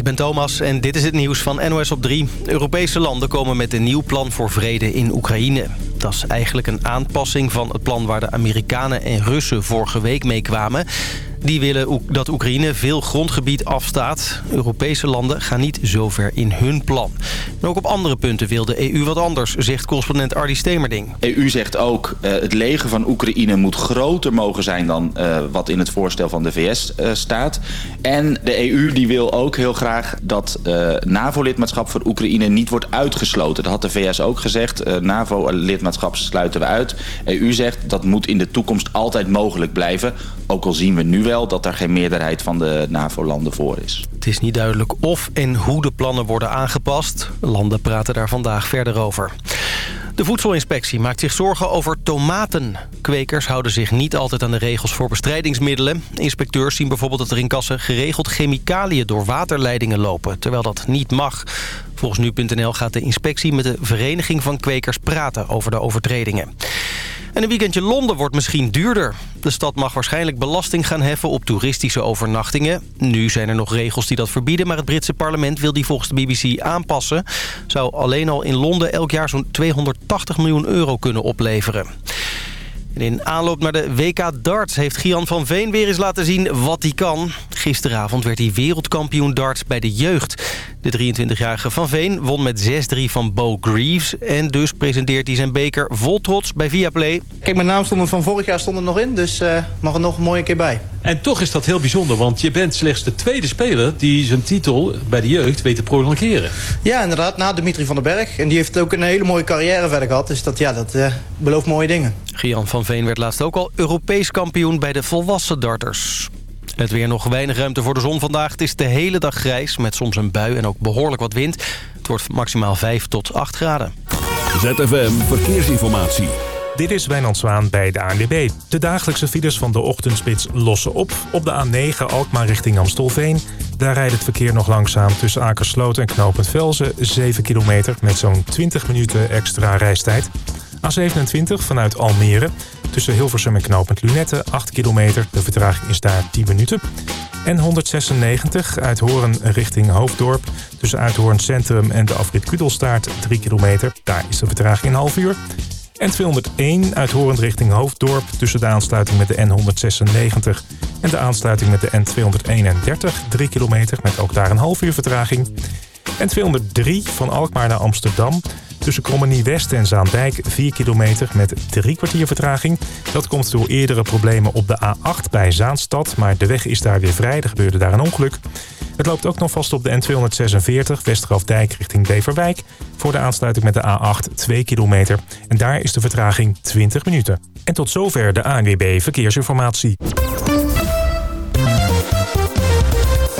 ik ben Thomas en dit is het nieuws van NOS op 3. Europese landen komen met een nieuw plan voor vrede in Oekraïne. Dat is eigenlijk een aanpassing van het plan waar de Amerikanen en Russen vorige week mee kwamen. Die willen dat Oekraïne veel grondgebied afstaat. Europese landen gaan niet zover in hun plan. En ook op andere punten wil de EU wat anders, zegt correspondent Ardi Stemerding. EU zegt ook uh, het leger van Oekraïne moet groter mogen zijn dan uh, wat in het voorstel van de VS uh, staat. En de EU die wil ook heel graag dat NAVO-lidmaatschap voor Oekraïne niet wordt uitgesloten. Dat had de VS ook gezegd. NAVO-lidmaatschap sluiten we uit. EU zegt dat moet in de toekomst altijd mogelijk blijven. Ook al zien we nu dat er geen meerderheid van de NAVO-landen voor is. Het is niet duidelijk of en hoe de plannen worden aangepast. Landen praten daar vandaag verder over. De voedselinspectie maakt zich zorgen over tomaten. Kwekers houden zich niet altijd aan de regels voor bestrijdingsmiddelen. Inspecteurs zien bijvoorbeeld dat er in kassen geregeld chemicaliën door waterleidingen lopen, terwijl dat niet mag. Volgens nu.nl gaat de inspectie met de Vereniging van Kwekers praten over de overtredingen. En een weekendje Londen wordt misschien duurder. De stad mag waarschijnlijk belasting gaan heffen op toeristische overnachtingen. Nu zijn er nog regels die dat verbieden... maar het Britse parlement wil die volgens de BBC aanpassen. Zou alleen al in Londen elk jaar zo'n 280 miljoen euro kunnen opleveren. En in aanloop naar de WK darts heeft Gian van Veen weer eens laten zien wat hij kan. Gisteravond werd hij wereldkampioen darts bij de jeugd. De 23-jarige Van Veen won met 6-3 van Bo Greaves. En dus presenteert hij zijn beker vol trots bij Viaplay. Kijk, mijn naam stond er van vorig jaar stond er nog in, dus uh, mag er nog een mooie keer bij. En toch is dat heel bijzonder, want je bent slechts de tweede speler... die zijn titel bij de jeugd weet te prolongeren. Ja, inderdaad, na Dimitri van den Berg. En die heeft ook een hele mooie carrière verder gehad. Dus dat, ja, dat uh, belooft mooie dingen. Gian van Veen werd laatst ook al Europees kampioen bij de volwassen darters. Het weer nog weinig ruimte voor de zon vandaag. Het is de hele dag grijs met soms een bui en ook behoorlijk wat wind. Het wordt maximaal 5 tot 8 graden. ZFM Verkeersinformatie. Dit is Wijnand Zwaan bij de ANWB. De dagelijkse files van de ochtendspits lossen op. Op de A9 Alkmaar richting Amstelveen. Daar rijdt het verkeer nog langzaam tussen Akersloot en Knopend Velzen. 7 kilometer met zo'n 20 minuten extra reistijd. A27 vanuit Almere. Tussen Hilversum en Knopend Lunette 8 kilometer. De vertraging is daar 10 minuten. En 196 uit Hoorn richting Hoofddorp. Tussen Uithoorn Centrum en de afrit Kudelstaart 3 kilometer. Daar is de vertraging een half uur. En 201 uit Hoorn richting Hoofddorp. Tussen de aansluiting met de N196 en de aansluiting met de N231. 3 kilometer met ook daar een half uur vertraging. En 203 van Alkmaar naar Amsterdam. Tussen Krommenie West en Zaandijk 4 kilometer met drie kwartier vertraging. Dat komt door eerdere problemen op de A8 bij Zaanstad. Maar de weg is daar weer vrij. Er gebeurde daar een ongeluk. Het loopt ook nog vast op de N246 Westerafdijk richting Beverwijk. Voor de aansluiting met de A8 2 kilometer. En daar is de vertraging 20 minuten. En tot zover de ANWB Verkeersinformatie.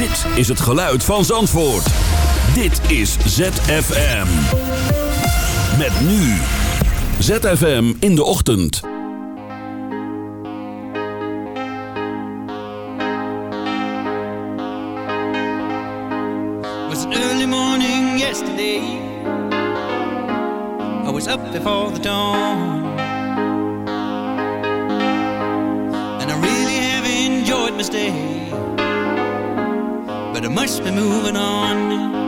Dit is het geluid van Zandvoort. Dit is ZFM. Met nu. ZFM in de ochtend. was early morning yesterday. I was up before the dawn. And I really have enjoyed my stay. But I must be moving on.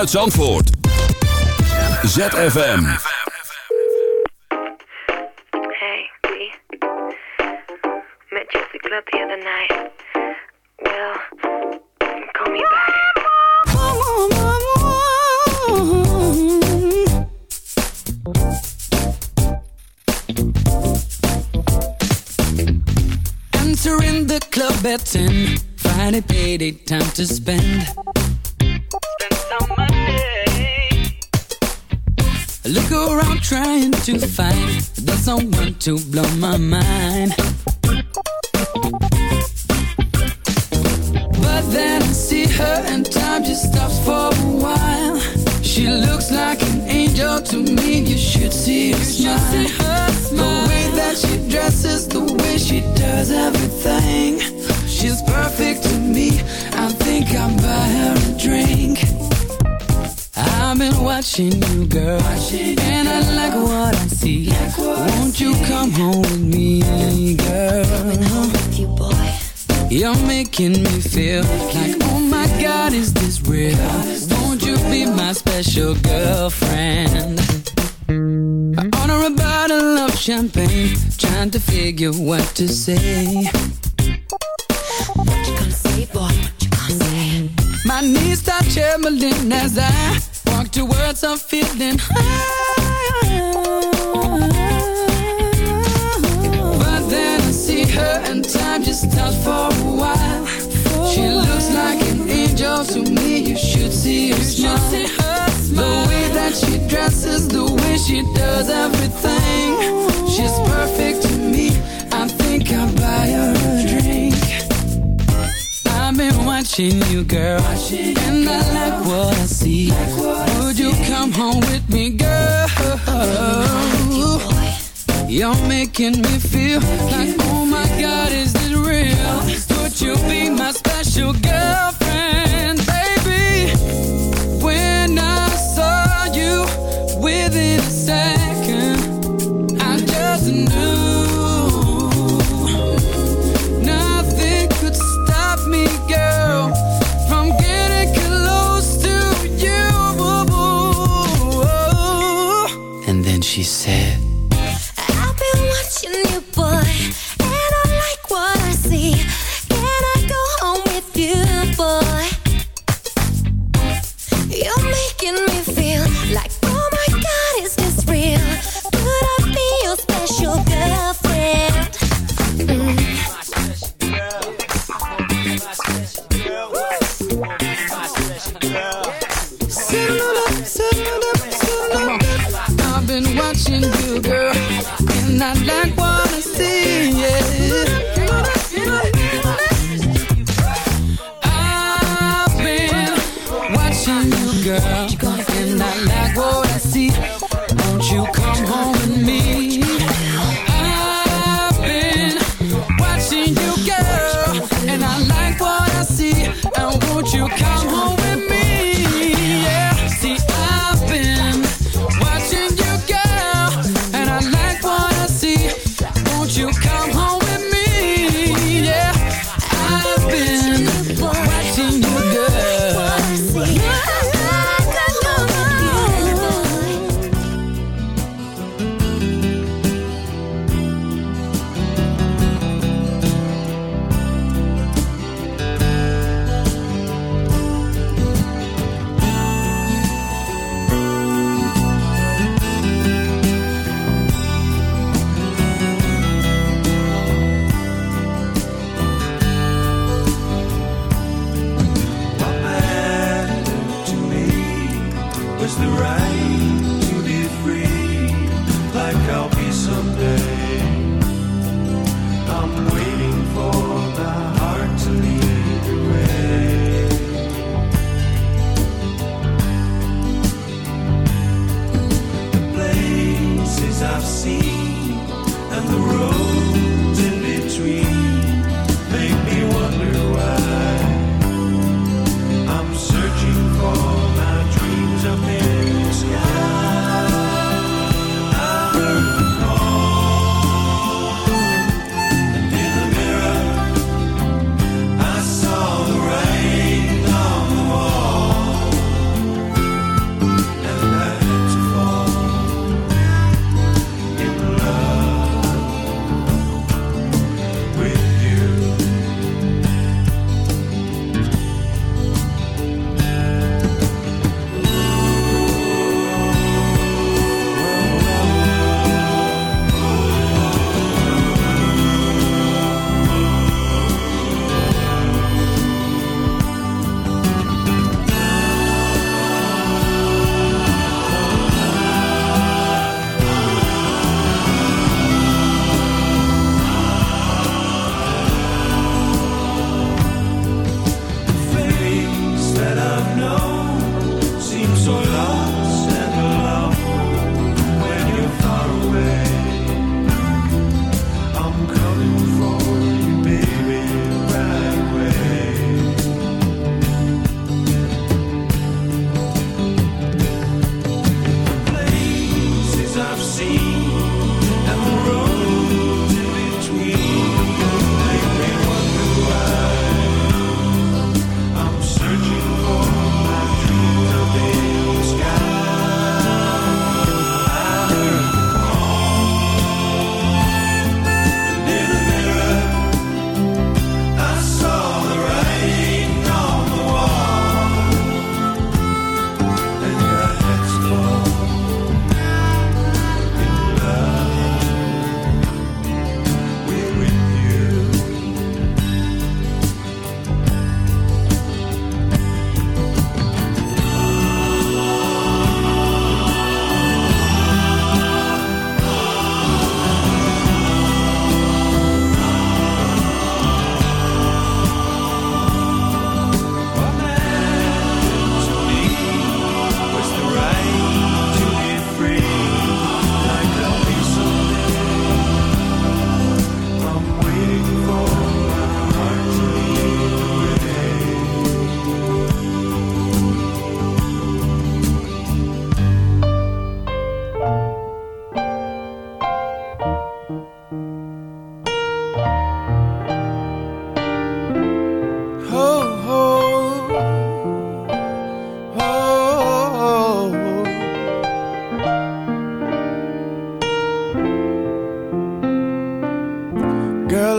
vanuit Zandvoort. ZFM. Hey, we met Jesse Club the other night. Well, call me back. Entering the club at 10, Friday payday time to spend. Trying to find the someone to blow my mind. But then I see her and time just stops for a while. She looks like an angel to me. You should see her smile. The way that she dresses, the way she does everything. She's perfect to me. I think I'll buy her a drink. I've been watching you, girl, and I like what I see. Won't you come home with me, girl? You're making me feel like, oh my God, is this real? Won't you be my special girlfriend? I order a bottle of champagne, trying to figure what to say. What you gonna say, boy? What you gonna say? My knees start trembling as I walk towards a feeling high. But then I see her and time just stops for a while. She looks like an angel to me. You should see her smile. The way that she dresses, the way she does everything. She's perfect to me. I think I'll I've been watching you, girl, and I like what I see. Would you come home with me, girl? You're making me feel like, oh my God, is this real? Would you be my special girlfriend,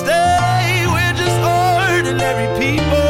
stay. We're just ordinary people.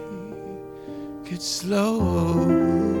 it slow.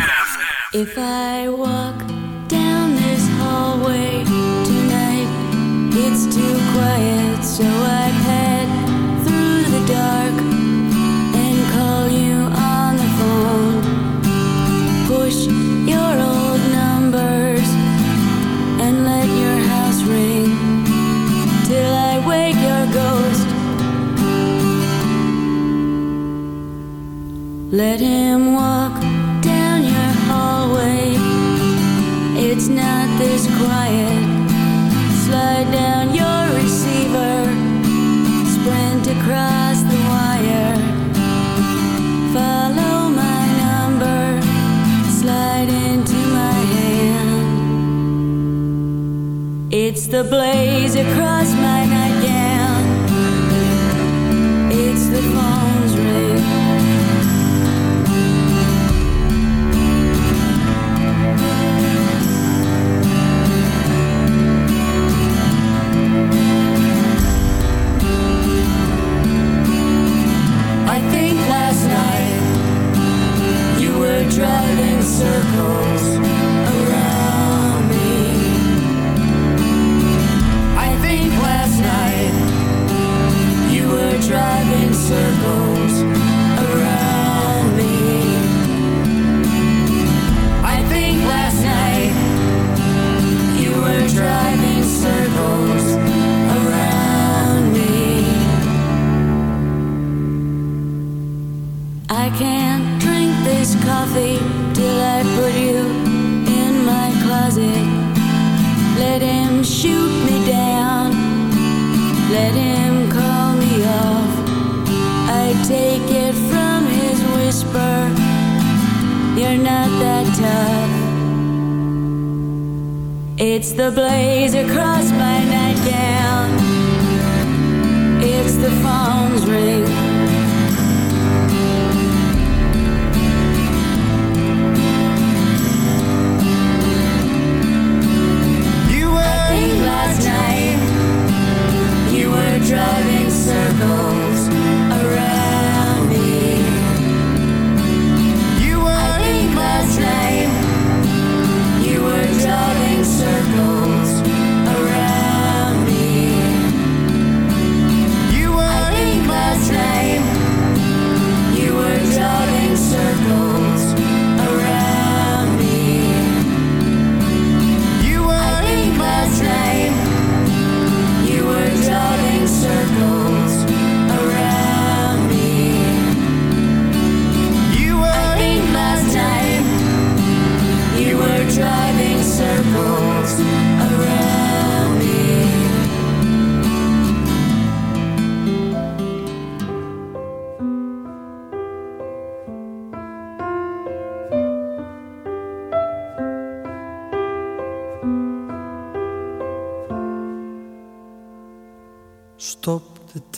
the blaze across my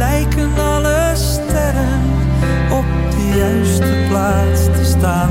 lijken alle sterren op de juiste plaats te staan,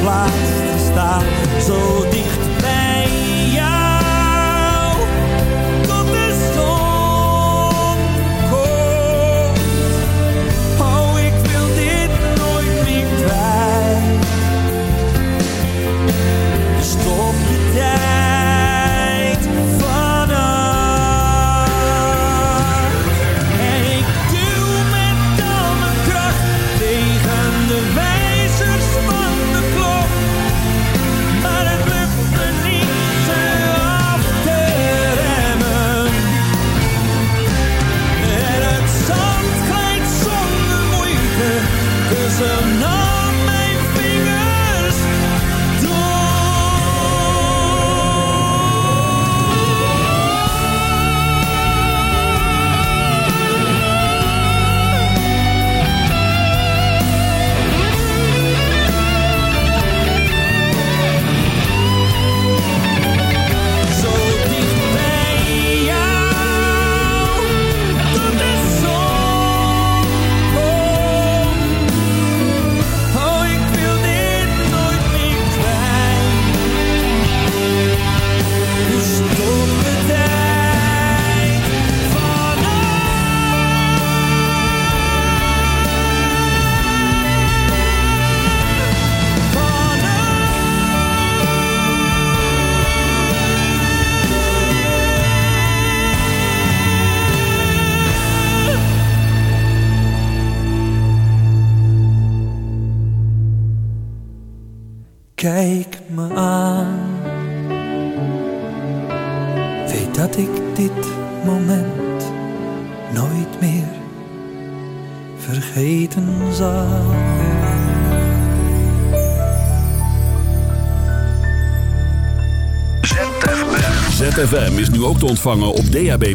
plaats te staan, zo dicht is nu ook te ontvangen op DAB+.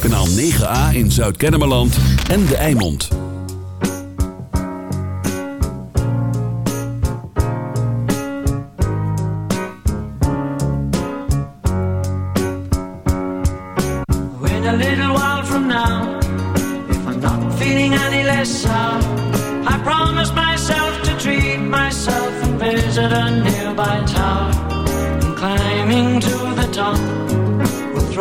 Kanaal 9A in Zuid-Kennemerland en De Eimond. In a little while from now, if I'm not feeling any less sour, I promise myself to treat myself and visit a nearby tower. And climbing to the top,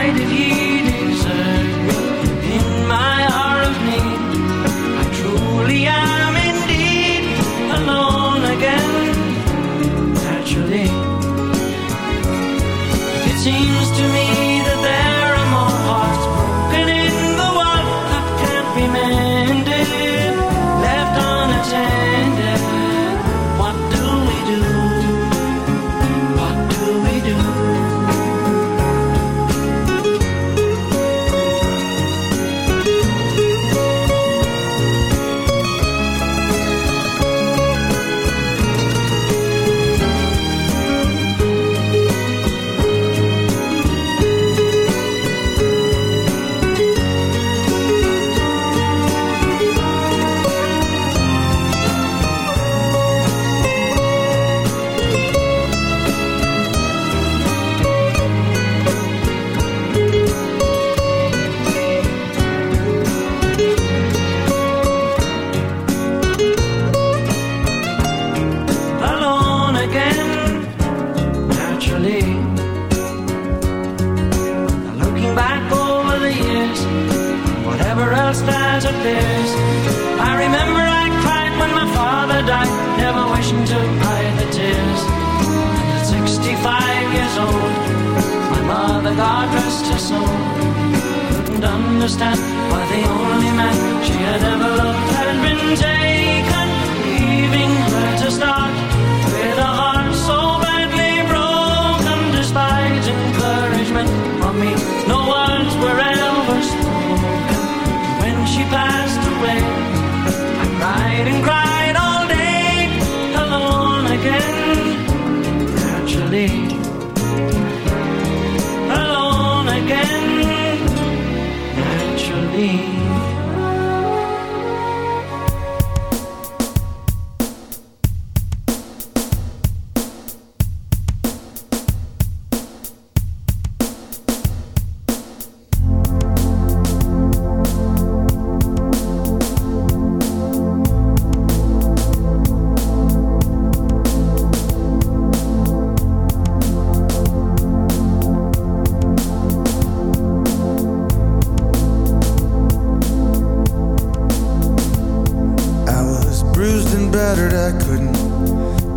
Why did desert me in my hour of need? I truly am indeed alone again. Naturally, it seems to me